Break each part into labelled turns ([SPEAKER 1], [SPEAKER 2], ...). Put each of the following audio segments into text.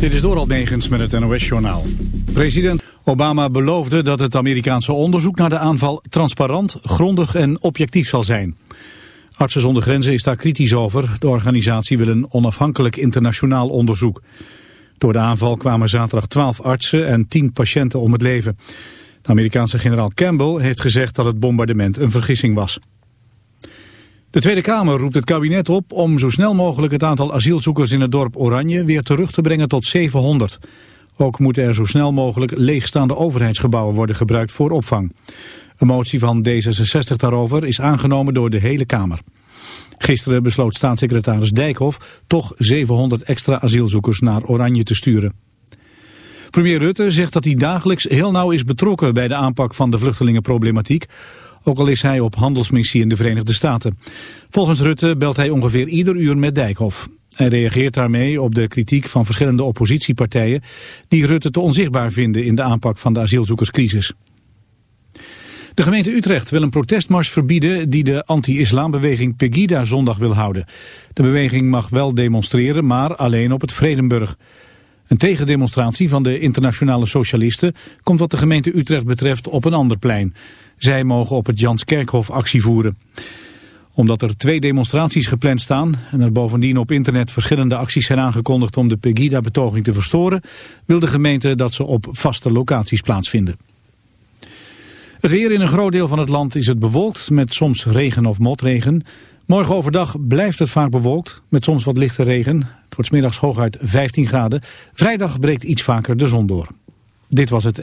[SPEAKER 1] Dit is Doral Negens met het NOS-journaal. President Obama beloofde dat het Amerikaanse onderzoek naar de aanval transparant, grondig en objectief zal zijn. Artsen zonder Grenzen is daar kritisch over. De organisatie wil een onafhankelijk internationaal onderzoek. Door de aanval kwamen zaterdag 12 artsen en 10 patiënten om het leven. De Amerikaanse generaal Campbell heeft gezegd dat het bombardement een vergissing was. De Tweede Kamer roept het kabinet op om zo snel mogelijk het aantal asielzoekers in het dorp Oranje weer terug te brengen tot 700. Ook moeten er zo snel mogelijk leegstaande overheidsgebouwen worden gebruikt voor opvang. Een motie van D66 daarover is aangenomen door de hele Kamer. Gisteren besloot staatssecretaris Dijkhoff toch 700 extra asielzoekers naar Oranje te sturen. Premier Rutte zegt dat hij dagelijks heel nauw is betrokken bij de aanpak van de vluchtelingenproblematiek ook al is hij op handelsmissie in de Verenigde Staten. Volgens Rutte belt hij ongeveer ieder uur met Dijkhoff. Hij reageert daarmee op de kritiek van verschillende oppositiepartijen... die Rutte te onzichtbaar vinden in de aanpak van de asielzoekerscrisis. De gemeente Utrecht wil een protestmars verbieden die de anti-islambeweging Pegida zondag wil houden. De beweging mag wel demonstreren, maar alleen op het Vredenburg. Een tegendemonstratie van de internationale socialisten komt wat de gemeente Utrecht betreft op een ander plein. Zij mogen op het Janskerkhof actie voeren. Omdat er twee demonstraties gepland staan en er bovendien op internet verschillende acties zijn aangekondigd om de Pegida-betoging te verstoren, wil de gemeente dat ze op vaste locaties plaatsvinden. Het weer in een groot deel van het land is het bewolkt met soms regen of motregen. Morgen overdag blijft het vaak bewolkt met soms wat lichte regen. Het wordt middags hooguit 15 graden. Vrijdag breekt iets vaker de zon door. Dit was het.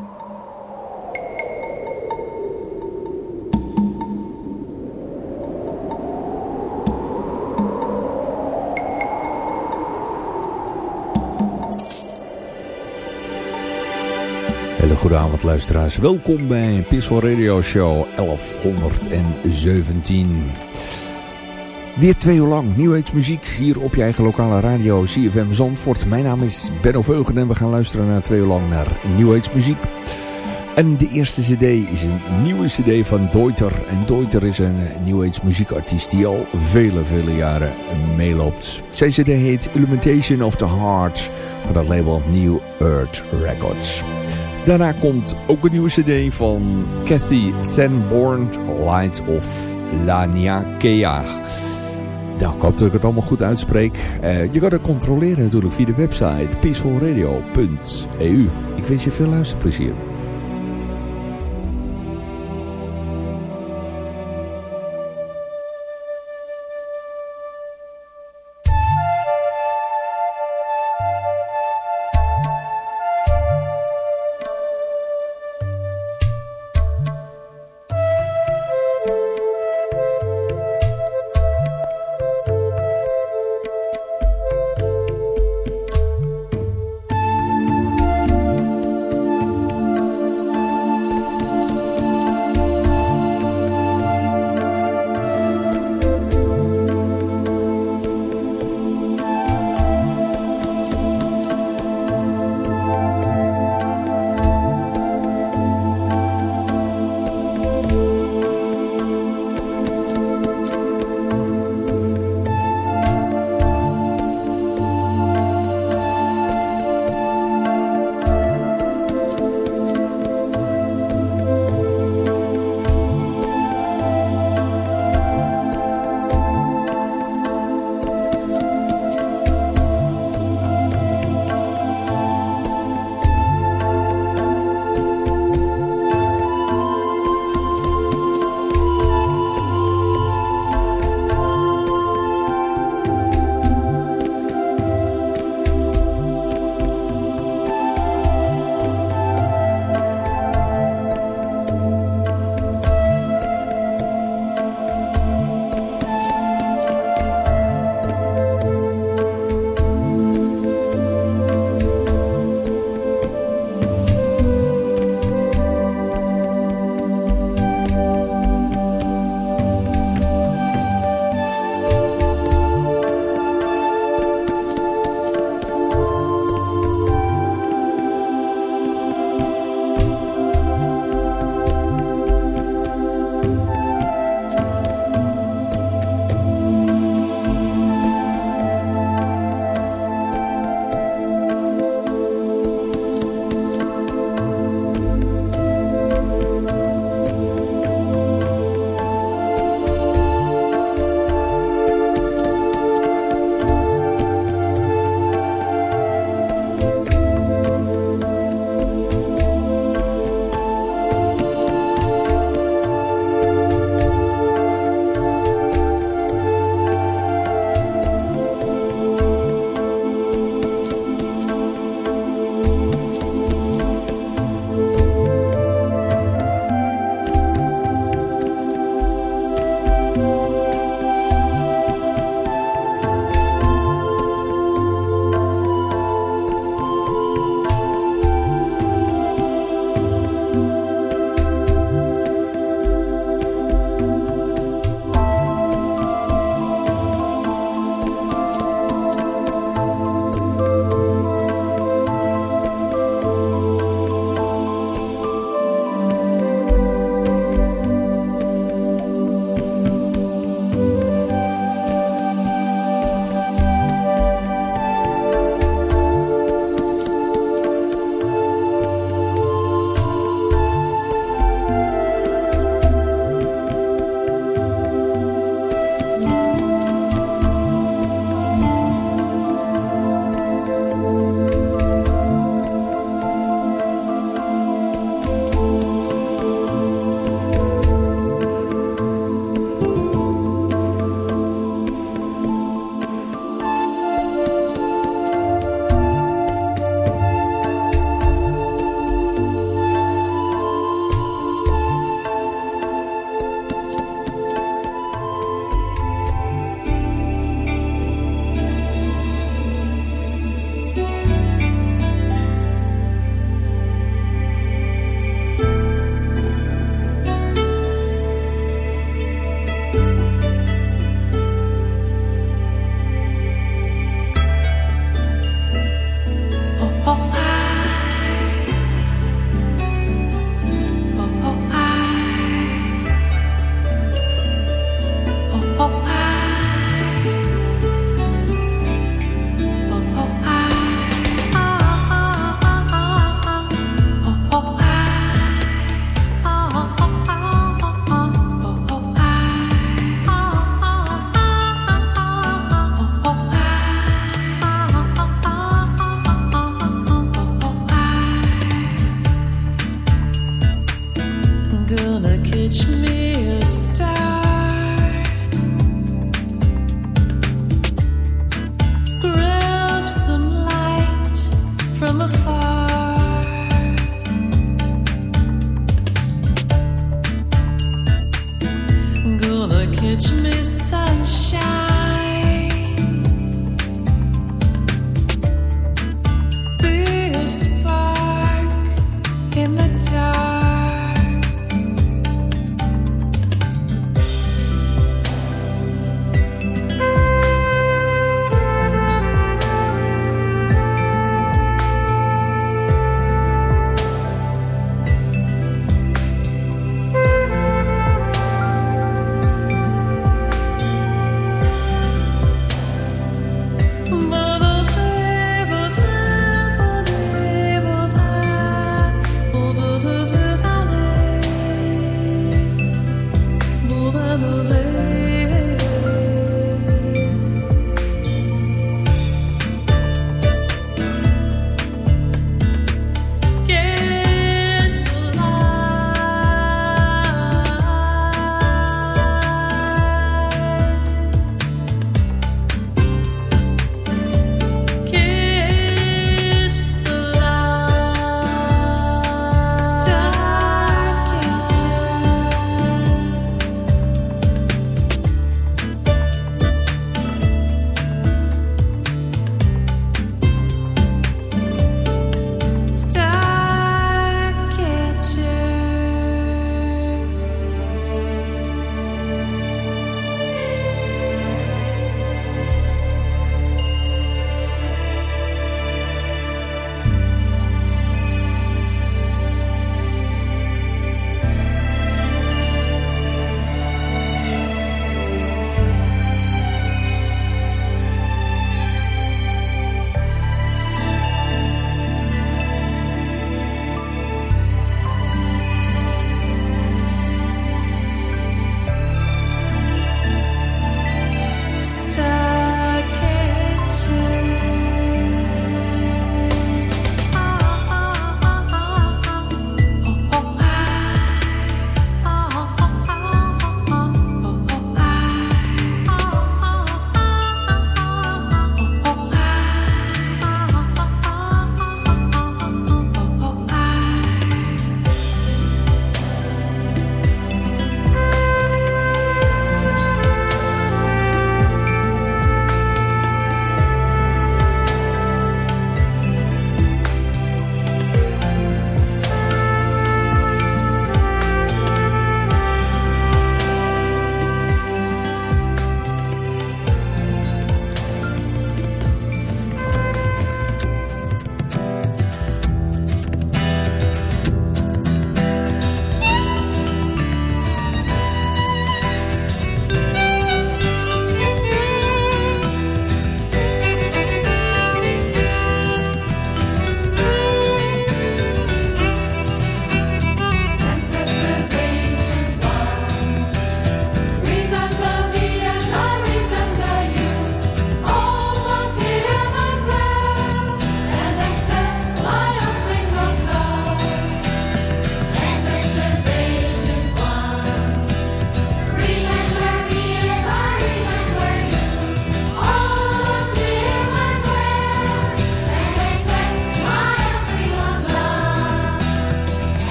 [SPEAKER 2] Hele goede avond luisteraars. Welkom bij Peaceful Radio Show 1117. Weer twee uur lang New muziek hier op je eigen lokale radio CFM Zandvoort. Mijn naam is Benno Veugen en we gaan luisteren naar twee uur lang naar New muziek. En de eerste cd is een nieuwe cd van Deuter. En Deuter is een New Age muziekartiest die al vele, vele jaren meeloopt. Zijn cd heet Illumination of the Heart van dat label New Earth Records. Daarna komt ook een nieuwe cd van Cathy Sanborn, Lights of Laniakea. Nou, ik hoop dat ik het allemaal goed uitspreek. Uh, je kan het controleren natuurlijk via de website peacefulradio.eu. Ik wens je veel luisterplezier.